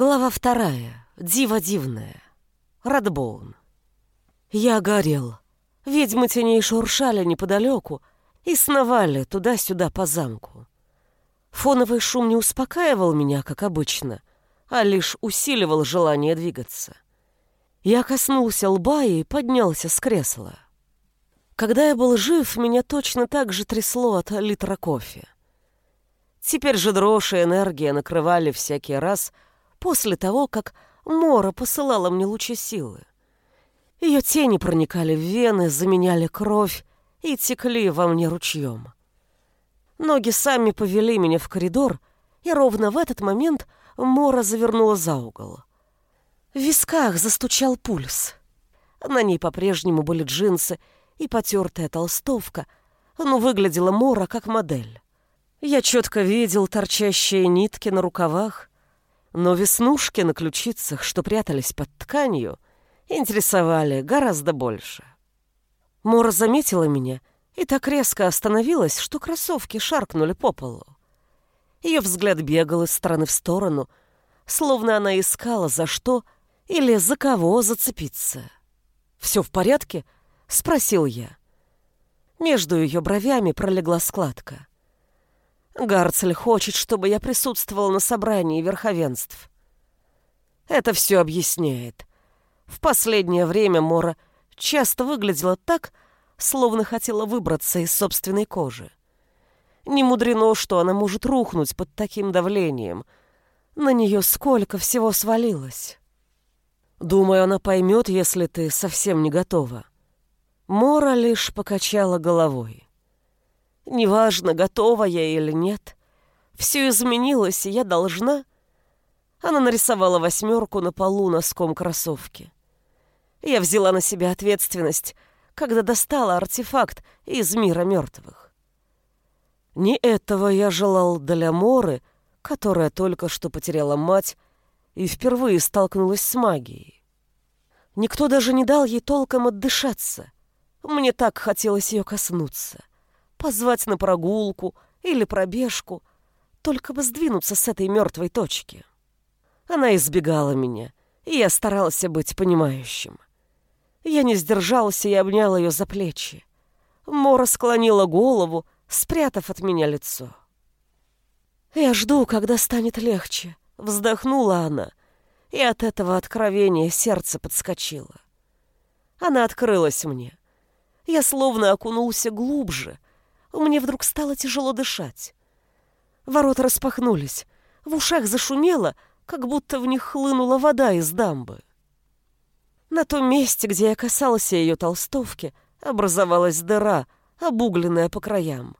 Глава вторая. Дива дивная. Радбоун. Я горел. Ведьмы теней шуршали неподалеку и сновали туда-сюда по замку. Фоновый шум не успокаивал меня, как обычно, а лишь усиливал желание двигаться. Я коснулся лба и поднялся с кресла. Когда я был жив, меня точно так же трясло от литра кофе. Теперь же дрожь и энергия накрывали всякий раз после того, как Мора посылала мне лучи силы. Ее тени проникали в вены, заменяли кровь и текли во мне ручьем. Ноги сами повели меня в коридор, и ровно в этот момент Мора завернула за угол. В висках застучал пульс. На ней по-прежнему были джинсы и потертая толстовка, но выглядела Мора как модель. Я четко видел торчащие нитки на рукавах, но веснушки на ключицах, что прятались под тканью, интересовали гораздо больше. Мора заметила меня и так резко остановилась, что кроссовки шаркнули по полу. Ее взгляд бегал из стороны в сторону, словно она искала за что или за кого зацепиться. «Все в порядке?» — спросил я. Между ее бровями пролегла складка. Гарцель хочет, чтобы я присутствовал на собрании верховенств. Это все объясняет. В последнее время Мора часто выглядела так, словно хотела выбраться из собственной кожи. Не мудрено, что она может рухнуть под таким давлением. На нее сколько всего свалилось. Думаю, она поймет, если ты совсем не готова. Мора лишь покачала головой. Неважно, готова я или нет. Все изменилось, и я должна... Она нарисовала восьмерку на полу носком кроссовки. Я взяла на себя ответственность, когда достала артефакт из мира мертвых. Не этого я желал для Моры, которая только что потеряла мать и впервые столкнулась с магией. Никто даже не дал ей толком отдышаться. Мне так хотелось ее коснуться позвать на прогулку или пробежку, только бы сдвинуться с этой мертвой точки. Она избегала меня, и я старался быть понимающим. Я не сдержался и обнял ее за плечи. Мора склонила голову, спрятав от меня лицо. «Я жду, когда станет легче», — вздохнула она, и от этого откровения сердце подскочило. Она открылась мне. Я словно окунулся глубже, мне вдруг стало тяжело дышать. Ворота распахнулись, в ушах зашумело, как будто в них хлынула вода из дамбы. На том месте, где я касался ее толстовки, образовалась дыра, обугленная по краям.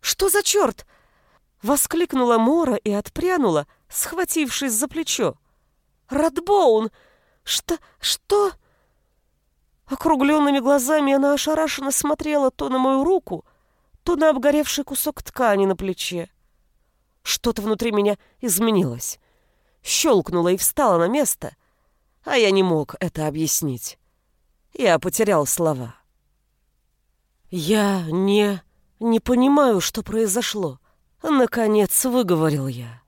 «Что за черт?» — воскликнула Мора и отпрянула, схватившись за плечо. «Радбоун! Что? Что?» Округленными глазами она ошарашенно смотрела то на мою руку, то на обгоревший кусок ткани на плече. Что-то внутри меня изменилось. Щелкнуло и встало на место, а я не мог это объяснить. Я потерял слова. «Я не... не понимаю, что произошло», — наконец выговорил я.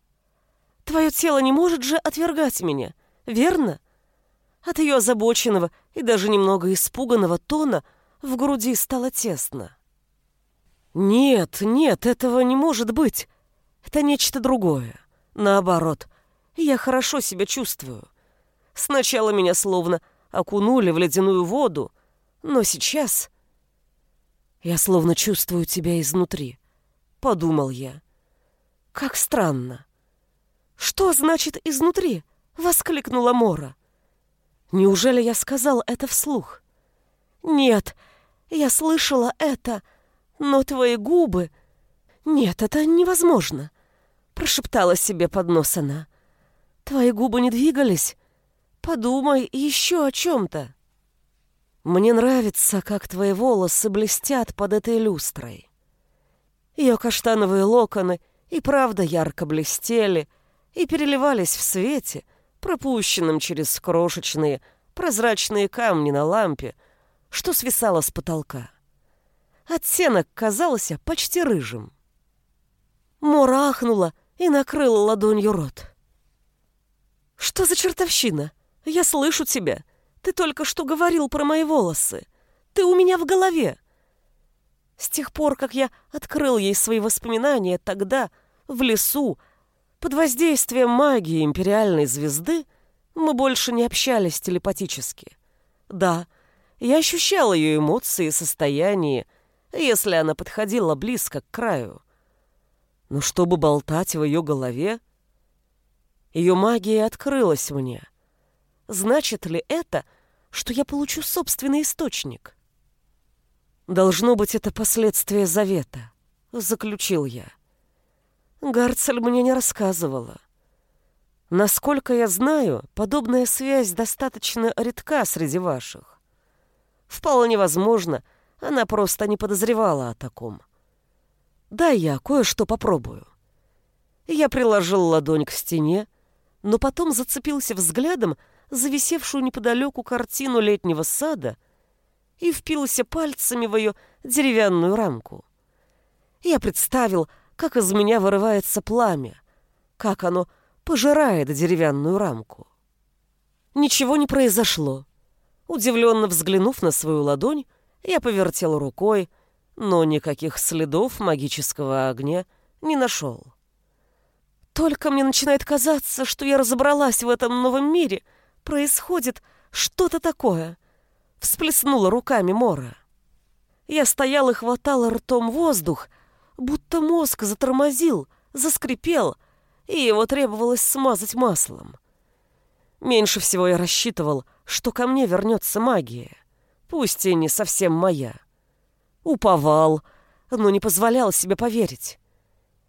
«Твое тело не может же отвергать меня, верно?» От ее озабоченного и даже немного испуганного тона в груди стало тесно. «Нет, нет, этого не может быть. Это нечто другое. Наоборот, я хорошо себя чувствую. Сначала меня словно окунули в ледяную воду, но сейчас я словно чувствую тебя изнутри», — подумал я. «Как странно». «Что значит «изнутри»?» — воскликнула Мора. Неужели я сказал это вслух? Нет, я слышала это, но твои губы... Нет, это невозможно, прошептала себе под нос она. Твои губы не двигались. Подумай еще о чем-то. Мне нравится, как твои волосы блестят под этой люстрой. Ее каштановые локоны и правда ярко блестели и переливались в свете — пропущенным через крошечные прозрачные камни на лампе, что свисало с потолка. Оттенок казался почти рыжим. Мора ахнула и накрыла ладонью рот. Что за чертовщина? Я слышу тебя. Ты только что говорил про мои волосы. Ты у меня в голове. С тех пор, как я открыл ей свои воспоминания тогда, в лесу, под воздействием магии империальной звезды, мы больше не общались телепатически. Да, я ощущал ее эмоции и состояние, если она подходила близко к краю. Но чтобы болтать в ее голове, ее магия открылась мне. Значит ли это, что я получу собственный источник? Должно быть, это последствия завета, заключил я. Гарцель мне не рассказывала. Насколько я знаю, подобная связь достаточно редка среди ваших. Вполне возможно, она просто не подозревала о таком. Да, я кое-что попробую. Я приложил ладонь к стене, но потом зацепился взглядом за висевшую неподалеку картину летнего сада и впился пальцами в ее деревянную рамку. Я представил, как из меня вырывается пламя, как оно пожирает деревянную рамку. Ничего не произошло. Удивленно взглянув на свою ладонь, я повертел рукой, но никаких следов магического огня не нашел. Только мне начинает казаться, что я разобралась в этом новом мире. Происходит что-то такое. Всплеснула руками Мора. Я стоял и хватал ртом воздух, будто мозг затормозил, заскрипел, и его требовалось смазать маслом. Меньше всего я рассчитывал, что ко мне вернется магия, пусть и не совсем моя. Уповал, но не позволял себе поверить.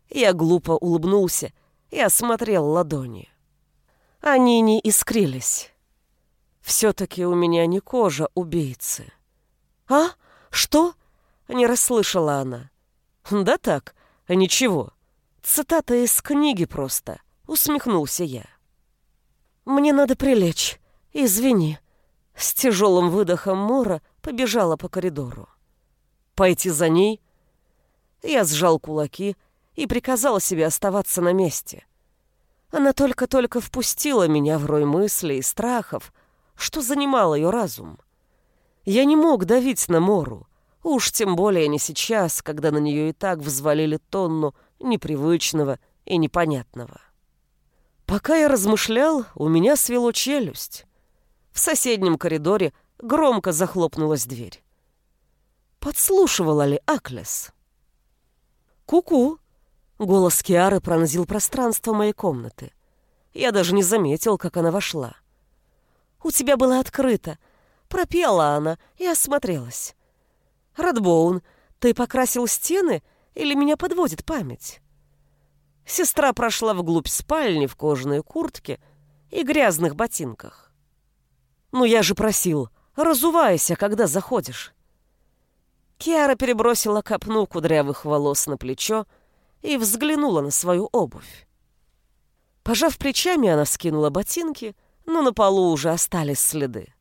Я глупо улыбнулся и осмотрел ладони. Они не искрились. Все-таки у меня не кожа убийцы. «А? Что?» — не расслышала она. «Да так, ничего. Цитата из книги просто», — усмехнулся я. «Мне надо прилечь. Извини». С тяжелым выдохом Мора побежала по коридору. «Пойти за ней?» Я сжал кулаки и приказала себе оставаться на месте. Она только-только впустила меня в рой мыслей и страхов, что занимал ее разум. Я не мог давить на Мору, уж тем более не сейчас, когда на нее и так взвалили тонну непривычного и непонятного. Пока я размышлял, у меня свело челюсть. В соседнем коридоре громко захлопнулась дверь. Подслушивала ли Аклес? «Ку-ку!» Голос Киары пронзил пространство моей комнаты. Я даже не заметил, как она вошла. «У тебя было открыто», — пропела она и осмотрелась. «Радбоун, ты покрасил стены или меня подводит память?» Сестра прошла вглубь спальни в кожаной куртке и грязных ботинках. «Ну я же просил, разувайся, когда заходишь». Киара перебросила копну кудрявых волос на плечо, и взглянула на свою обувь. Пожав плечами, она скинула ботинки, но на полу уже остались следы.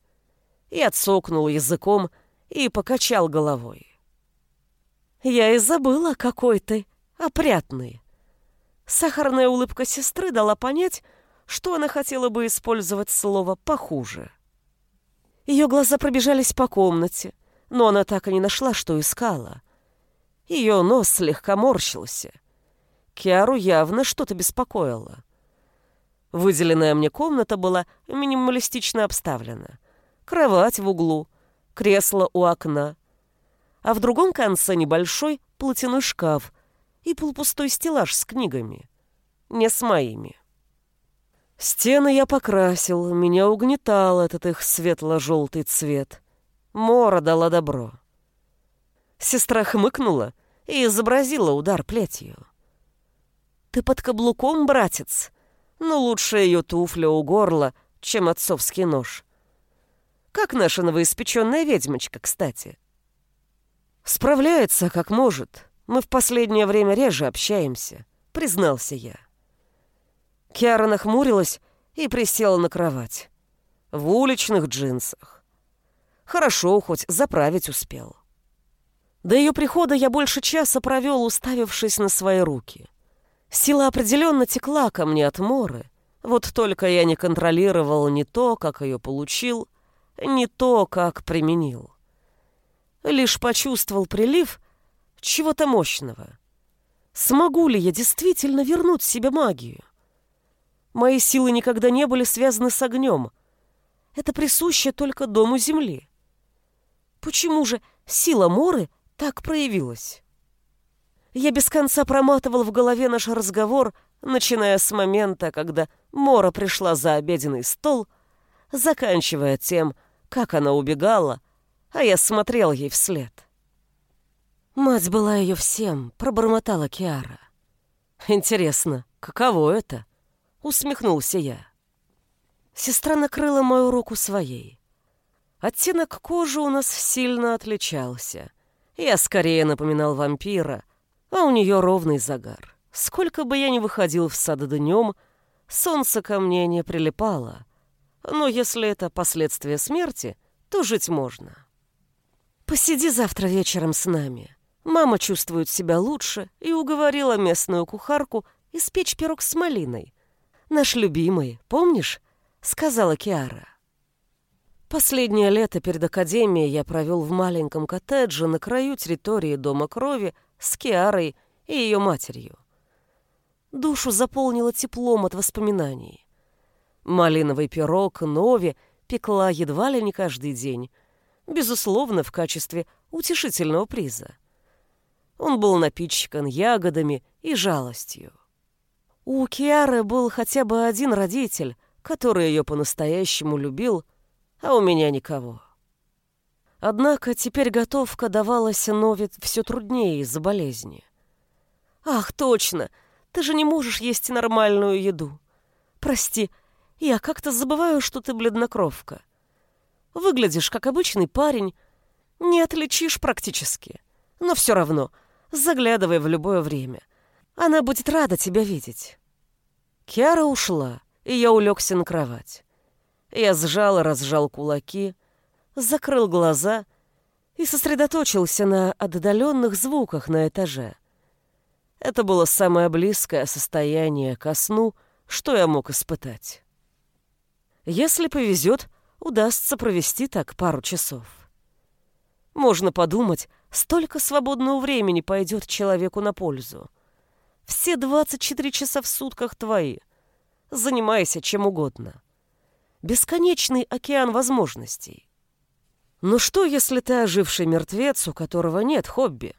И отсокнул языком и покачал головой. «Я и забыла, какой ты опрятный». Сахарная улыбка сестры дала понять, что она хотела бы использовать слово «похуже». Ее глаза пробежались по комнате, но она так и не нашла, что искала. Ее нос слегка морщился — Киару явно что-то беспокоило. Выделенная мне комната была минималистично обставлена. Кровать в углу, кресло у окна, а в другом конце небольшой платяной шкаф и полупустой стеллаж с книгами. Не с моими. Стены я покрасил, меня угнетал этот их светло-желтый цвет. Мора дала добро. Сестра хмыкнула и изобразила удар плетью. Ты под каблуком, братец? Но лучше ее туфля у горла, чем отцовский нож. Как наша новоиспеченная ведьмочка, кстати? Справляется, как может. Мы в последнее время реже общаемся, признался я. Киара нахмурилась и присела на кровать. В уличных джинсах. Хорошо, хоть заправить успел. До ее прихода я больше часа провел, уставившись на свои руки — Сила определенно текла ко мне от Моры, Вот только я не контролировал ни то, как ее получил, ни то, как применил. Лишь почувствовал прилив чего-то мощного. Смогу ли я действительно вернуть себе магию? Мои силы никогда не были связаны с огнем. Это присуще только дому земли. Почему же сила Моры так проявилась? Я без конца проматывал в голове наш разговор, начиная с момента, когда Мора пришла за обеденный стол, заканчивая тем, как она убегала, а я смотрел ей вслед. Мать была ее всем, пробормотала Киара. Интересно, каково это? Усмехнулся я. Сестра накрыла мою руку своей. Оттенок кожи у нас сильно отличался. Я скорее напоминал вампира, а у нее ровный загар. Сколько бы я ни выходил в сад днем, солнце ко мне не прилипало. Но если это последствия смерти, то жить можно. Посиди завтра вечером с нами. Мама чувствует себя лучше и уговорила местную кухарку испечь пирог с малиной. Наш любимый, помнишь? Сказала Киара. Последнее лето перед академией я провел в маленьком коттедже на краю территории Дома Крови с Киарой и ее матерью. Душу заполнило теплом от воспоминаний. Малиновый пирог Нови пекла едва ли не каждый день, безусловно, в качестве утешительного приза. Он был напичкан ягодами и жалостью. У Киары был хотя бы один родитель, который ее по-настоящему любил, а у меня никого. Однако теперь готовка давалась Нове все труднее из-за болезни. «Ах, точно! Ты же не можешь есть нормальную еду. Прости, я как-то забываю, что ты бледнокровка. Выглядишь как обычный парень, не отличишь практически. Но все равно, заглядывай в любое время. Она будет рада тебя видеть». Киара ушла, и я улегся на кровать. Я сжал и разжал кулаки, закрыл глаза и сосредоточился на отдаленных звуках на этаже. Это было самое близкое состояние ко сну, что я мог испытать. Если повезет, удастся провести так пару часов. Можно подумать, столько свободного времени пойдет человеку на пользу. Все 24 часа в сутках твои. Занимайся чем угодно. Бесконечный океан возможностей. Но что, если ты оживший мертвец, у которого нет хобби?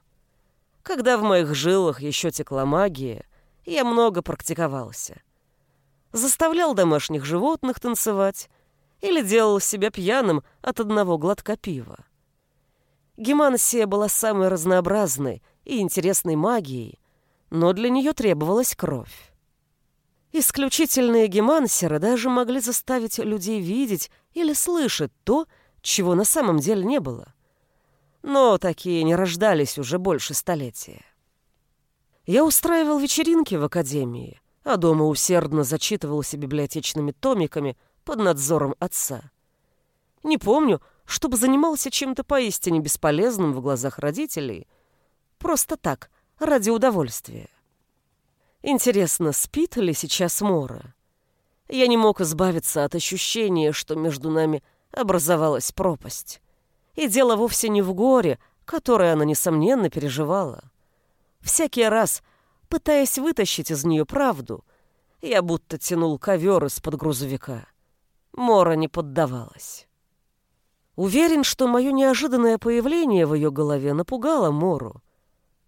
Когда в моих жилах еще текла магия, я много практиковался. Заставлял домашних животных танцевать или делал себя пьяным от одного глотка пива. Гемансия была самой разнообразной и интересной магией, но для нее требовалась кровь. Исключительные гемансеры даже могли заставить людей видеть или слышать то, чего на самом деле не было. Но такие не рождались уже больше столетия. Я устраивал вечеринки в академии, а дома усердно зачитывался библиотечными томиками под надзором отца. Не помню, чтобы занимался чем-то поистине бесполезным в глазах родителей. Просто так, ради удовольствия. Интересно, спит ли сейчас Мора? Я не мог избавиться от ощущения, что между нами образовалась пропасть. И дело вовсе не в горе, которое она, несомненно, переживала. Всякий раз, пытаясь вытащить из нее правду, я будто тянул ковер из-под грузовика. Мора не поддавалась. Уверен, что мое неожиданное появление в ее голове напугало Мору.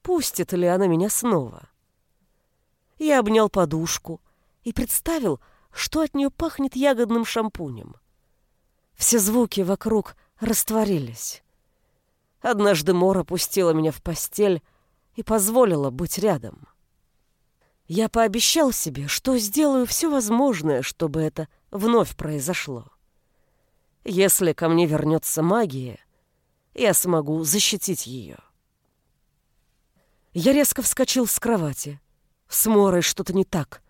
Пустит ли она меня снова? Я обнял подушку и представил, что от нее пахнет ягодным шампунем. Все звуки вокруг растворились. Однажды Мора пустила меня в постель и позволила быть рядом. Я пообещал себе, что сделаю все возможное, чтобы это вновь произошло. Если ко мне вернется магия, я смогу защитить ее. Я резко вскочил с кровати. С Морой что-то не так.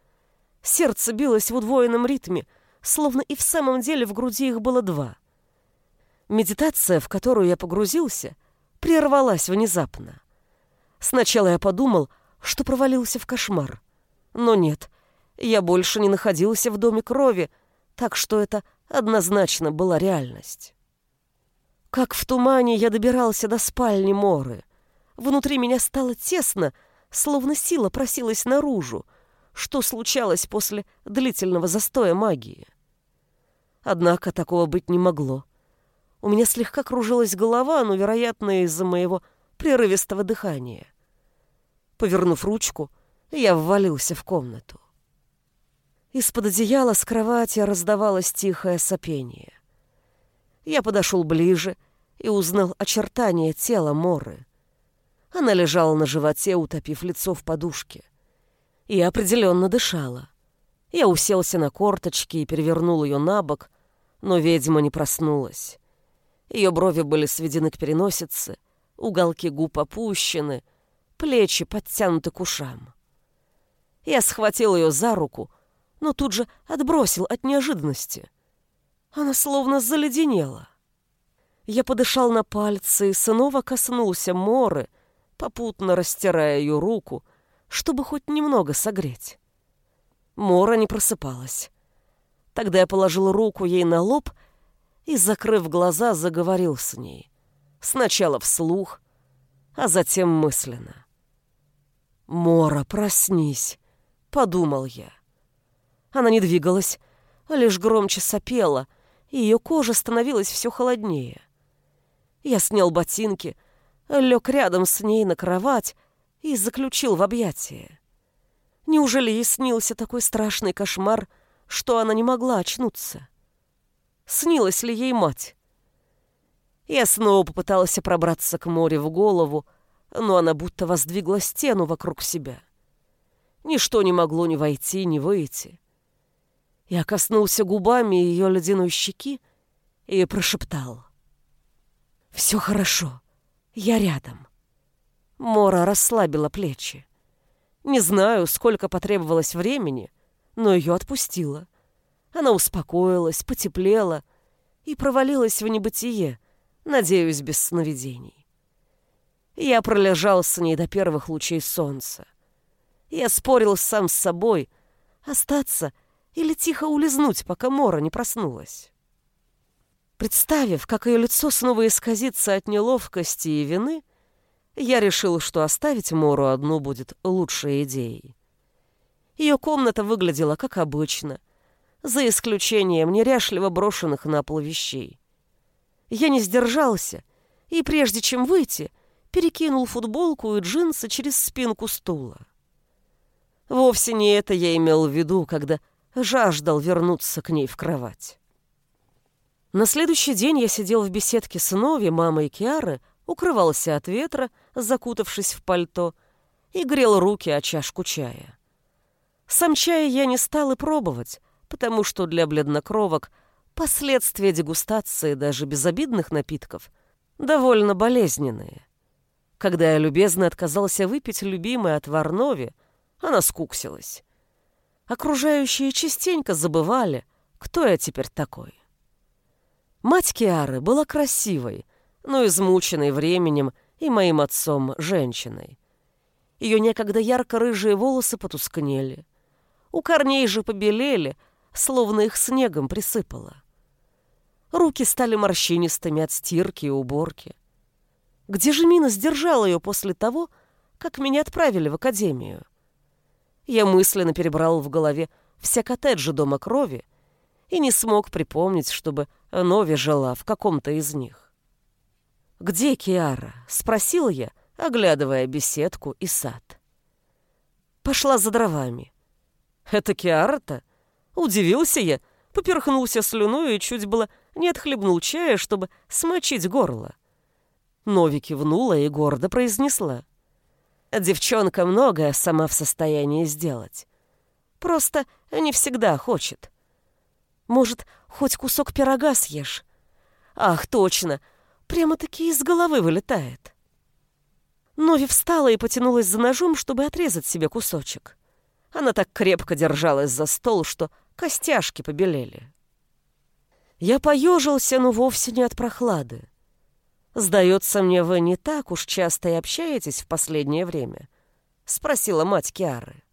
Сердце билось в удвоенном ритме, словно и в самом деле в груди их было два. Медитация, в которую я погрузился, прервалась внезапно. Сначала я подумал, что провалился в кошмар. Но нет, Я больше не находился в доме крови, так что это однозначно была реальность. Как в тумане я добирался до спальни Моры. Внутри меня стало тесно, словно сила просилась наружу, что случалось после длительного застоя магии. Однако такого быть не могло. У меня слегка кружилась голова, но, вероятно, из-за моего прерывистого дыхания. Повернув ручку, я ввалился в комнату. Из-под одеяла с кровати раздавалось тихое сопение. Я подошел ближе и узнал очертания тела Моры. Она лежала на животе, утопив лицо в подушке. И определенно дышала. Я уселся на корточки и перевернул ее на бок, но ведьма не проснулась. Ее брови были сведены к переносице, уголки губ опущены, плечи подтянуты к ушам. Я схватил ее за руку, но тут же отбросил от неожиданности. Она словно заледенела. Я подышал на пальцы и снова коснулся Моры, попутно растирая ее руку, чтобы хоть немного согреть. Мора не просыпалась. Тогда я положил руку ей на лоб и, закрыв глаза, заговорил с ней. Сначала вслух, а затем мысленно. «Мора, проснись!» — подумал я. Она не двигалась, а лишь громче сопела, и ее кожа становилась все холоднее. Я снял ботинки, лег рядом с ней на кровать и заключил в объятия. Неужели ей снился такой страшный кошмар, что она не могла очнуться? Снилась ли ей мать? Я снова попыталась пробраться к морю в голову, но она будто воздвигла стену вокруг себя. Ничто не могло ни войти, ни выйти. Я коснулся губами ее ледяной щеки и прошептал. «Все хорошо, я рядом». Мора расслабила плечи. Не знаю, сколько потребовалось времени, но ее отпустила. Она успокоилась, потеплела и провалилась в небытие, надеюсь, без сновидений. Я пролежал с ней до первых лучей солнца. Я спорил сам с собой, остаться или тихо улизнуть, пока Мора не проснулась. Представив, как ее лицо снова исказится от неловкости и вины, я решил, что оставить Мору одну будет лучшей идеей. Ее комната выглядела как обычно, за исключением неряшливо брошенных на пол вещей. Я не сдержался и, прежде чем выйти, перекинул футболку и джинсы через спинку стула. Вовсе не это я имел в виду, когда жаждал вернуться к ней в кровать. На следующий день я сидел в беседке с Нови, мамой Киары, укрывался от ветра, закутавшись в пальто, и грел руки о чашку чая. Сам чай я не стал и пробовать, потому что для бледнокровок последствия дегустации даже безобидных напитков довольно болезненные. Когда я любезно отказался выпить любимый отвар Нови, она скуксилась. Окружающие частенько забывали, кто я теперь такой. Мать Киары была красивой, но измученной временем и моим отцом женщиной. Ее некогда ярко-рыжие волосы потускнели. У корней же побелели, словно их снегом присыпало. Руки стали морщинистыми от стирки и уборки. Где же Мина сдержала ее после того, как меня отправили в академию? Я мысленно перебрал в голове все коттеджи Дома Крови и не смог припомнить, чтобы Нови жила в каком-то из них. «Где Киара?» — спросил я, оглядывая беседку и сад. Пошла за дровами. «Это Киара-то?» Удивился я, поперхнулся слюной и чуть было не отхлебнул чая, чтобы смочить горло. Нови кивнула и гордо произнесла. Девчонка многое сама в состоянии сделать. Просто не всегда хочет. Может, хоть кусок пирога съешь? Ах, точно, прямо-таки из головы вылетает. Нови встала и потянулась за ножом, чтобы отрезать себе кусочек. Она так крепко держалась за стол, что костяшки побелели. Я поежился, но вовсе не от прохлады. «Сдается мне, вы не так уж часто и общаетесь в последнее время?» — спросила мать Киары.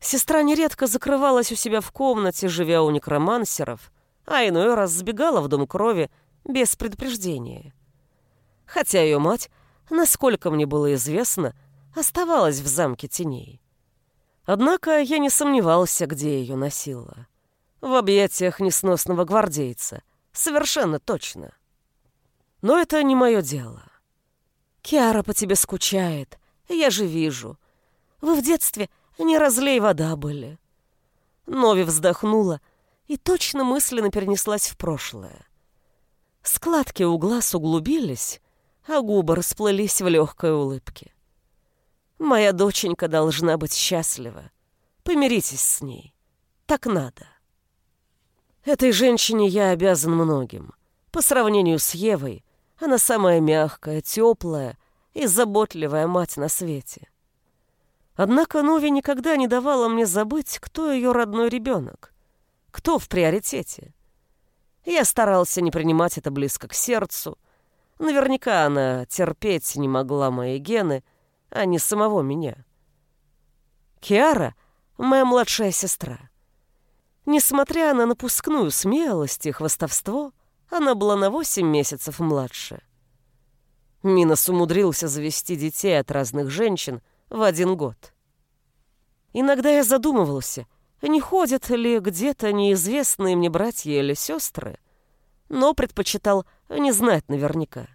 Сестра нередко закрывалась у себя в комнате, живя у некромансеров, а иной раз сбегала в дом крови без предупреждения. Хотя ее мать, насколько мне было известно, оставалась в замке теней. Однако я не сомневался, где ее носила. В объятиях несносного гвардейца. Совершенно точно. Но это не мое дело. Киара по тебе скучает. Я же вижу. Вы в детстве не разлей вода были. Нови вздохнула и точно мысленно перенеслась в прошлое. Складки у глаз углубились, а губы расплылись в легкой улыбке. Моя доченька должна быть счастлива. Помиритесь с ней. Так надо. Этой женщине я обязан многим. По сравнению с Евой, она самая мягкая, теплая и заботливая мать на свете. Однако Нови никогда не давала мне забыть, кто ее родной ребенок, кто в приоритете. Я старался не принимать это близко к сердцу. Наверняка она терпеть не могла мои гены — а не самого меня. Киара — моя младшая сестра. Несмотря на напускную смелость и хвастовство, она была на восемь месяцев младше. Минос умудрился завести детей от разных женщин в один год. Иногда я задумывался, не ходят ли где-то неизвестные мне братья или сестры, но предпочитал не знать наверняка.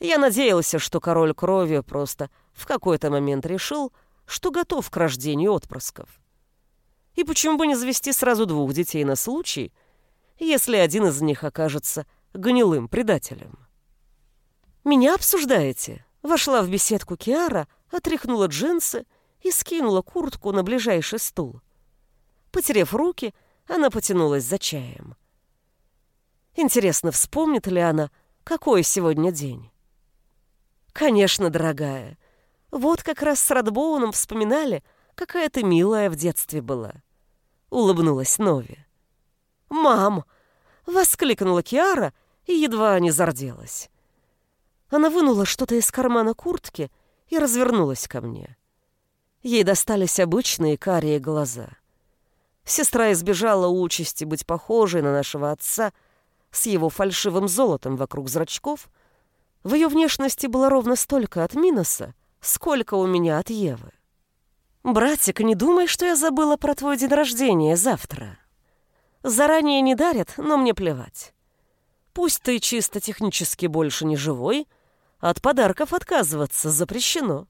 Я надеялся, что король крови просто в какой-то момент решил, что готов к рождению отпрысков. И почему бы не завести сразу двух детей на случай, если один из них окажется гнилым предателем? «Меня обсуждаете?» Вошла в беседку Киара, отряхнула джинсы и скинула куртку на ближайший стул. Потерев руки, она потянулась за чаем. Интересно, вспомнит ли она, какой сегодня день? «Конечно, дорогая. Вот как раз с Радбоуном вспоминали, какая ты милая в детстве была». Улыбнулась Нови. «Мам!» — воскликнула Киара и едва не зарделась. Она вынула что-то из кармана куртки и развернулась ко мне. Ей достались обычные карие глаза. Сестра избежала участи быть похожей на нашего отца с его фальшивым золотом вокруг зрачков — в ее внешности было ровно столько от Миноса, сколько у меня от Евы. «Братик, не думай, что я забыла про твой день рождения завтра. Заранее не дарят, но мне плевать. Пусть ты чисто технически больше не живой, от подарков отказываться запрещено».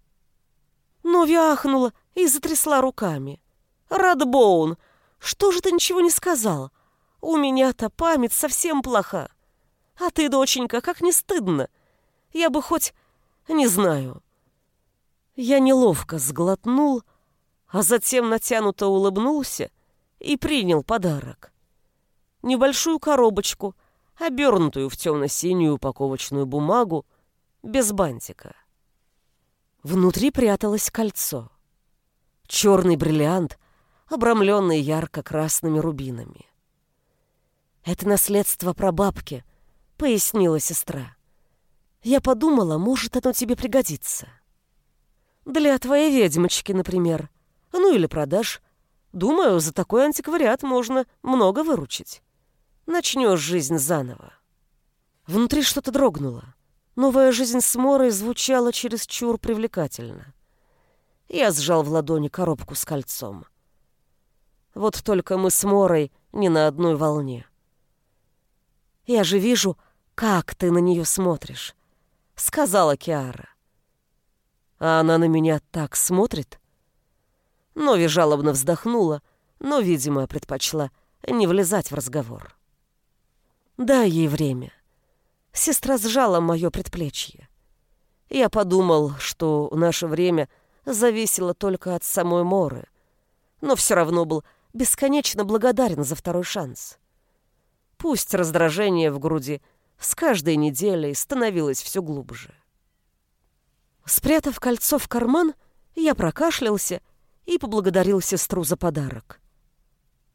Но вяхнула и затрясла руками. «Радбоун, что же ты ничего не сказал? У меня-то память совсем плоха. А ты, доченька, как не стыдно. Я бы хоть... не знаю. Я неловко сглотнул, а затем натянуто улыбнулся и принял подарок. Небольшую коробочку, обернутую в темно-синюю упаковочную бумагу, без бантика. Внутри пряталось кольцо. Черный бриллиант, обрамленный ярко-красными рубинами. «Это наследство прабабки», — пояснила сестра. Я подумала, может, оно тебе пригодится. Для твоей ведьмочки, например. Ну или продашь. Думаю, за такой антиквариат можно много выручить. Начнешь жизнь заново. Внутри что-то дрогнуло. Новая жизнь с Морой звучала чересчур привлекательно. Я сжал в ладони коробку с кольцом. Вот только мы с Морой не на одной волне. Я же вижу, как ты на нее смотришь сказала Киара. А она на меня так смотрит. Нови жалобно вздохнула, но, видимо, предпочла не влезать в разговор. Дай ей время. Сестра сжала мое предплечье. Я подумал, что наше время зависело только от самой Моры, но все равно был бесконечно благодарен за второй шанс. Пусть раздражение в груди — с каждой неделей становилось все глубже. Спрятав кольцо в карман, я прокашлялся и поблагодарил сестру за подарок.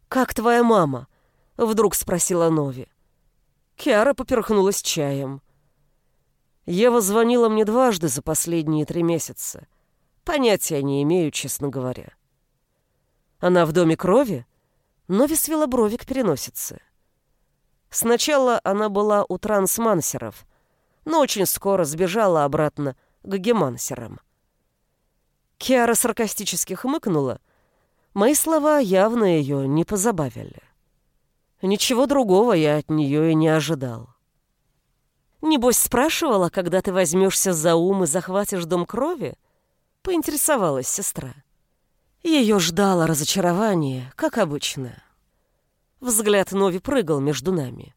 «Как твоя мама?» — вдруг спросила Нови. Киара поперхнулась чаем. Ева звонила мне дважды за последние три месяца. Понятия не имею, честно говоря. Она в доме крови? Нови свела брови к переносице. Сначала она была у трансмансеров, но очень скоро сбежала обратно к гемансерам. Киара саркастически хмыкнула. Мои слова явно ее не позабавили. Ничего другого я от нее и не ожидал. «Небось, спрашивала, когда ты возьмешься за ум и захватишь дом крови?» — поинтересовалась сестра. Ее ждало разочарование, как обычно. Взгляд Нови прыгал между нами.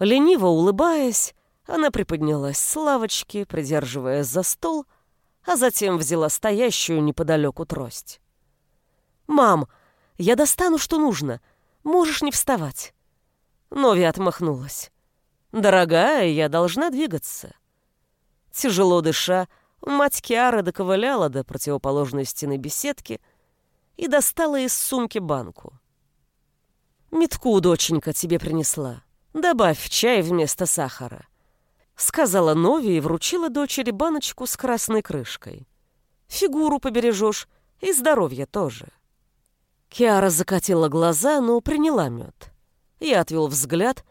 Лениво улыбаясь, она приподнялась с лавочки, придерживая за стол, а затем взяла стоящую неподалеку трость. «Мам, я достану, что нужно. Можешь не вставать». Нови отмахнулась. «Дорогая, я должна двигаться». Тяжело дыша, мать Киары доковыляла до противоположной стены беседки и достала из сумки банку. «Метку, доченька, тебе принесла. Добавь в чай вместо сахара», — сказала Нови и вручила дочери баночку с красной крышкой. «Фигуру побережешь и здоровье тоже». Киара закатила глаза, но приняла мед. Я отвел взгляд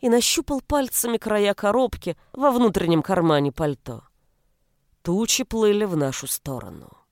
и нащупал пальцами края коробки во внутреннем кармане пальто. Тучи плыли в нашу сторону.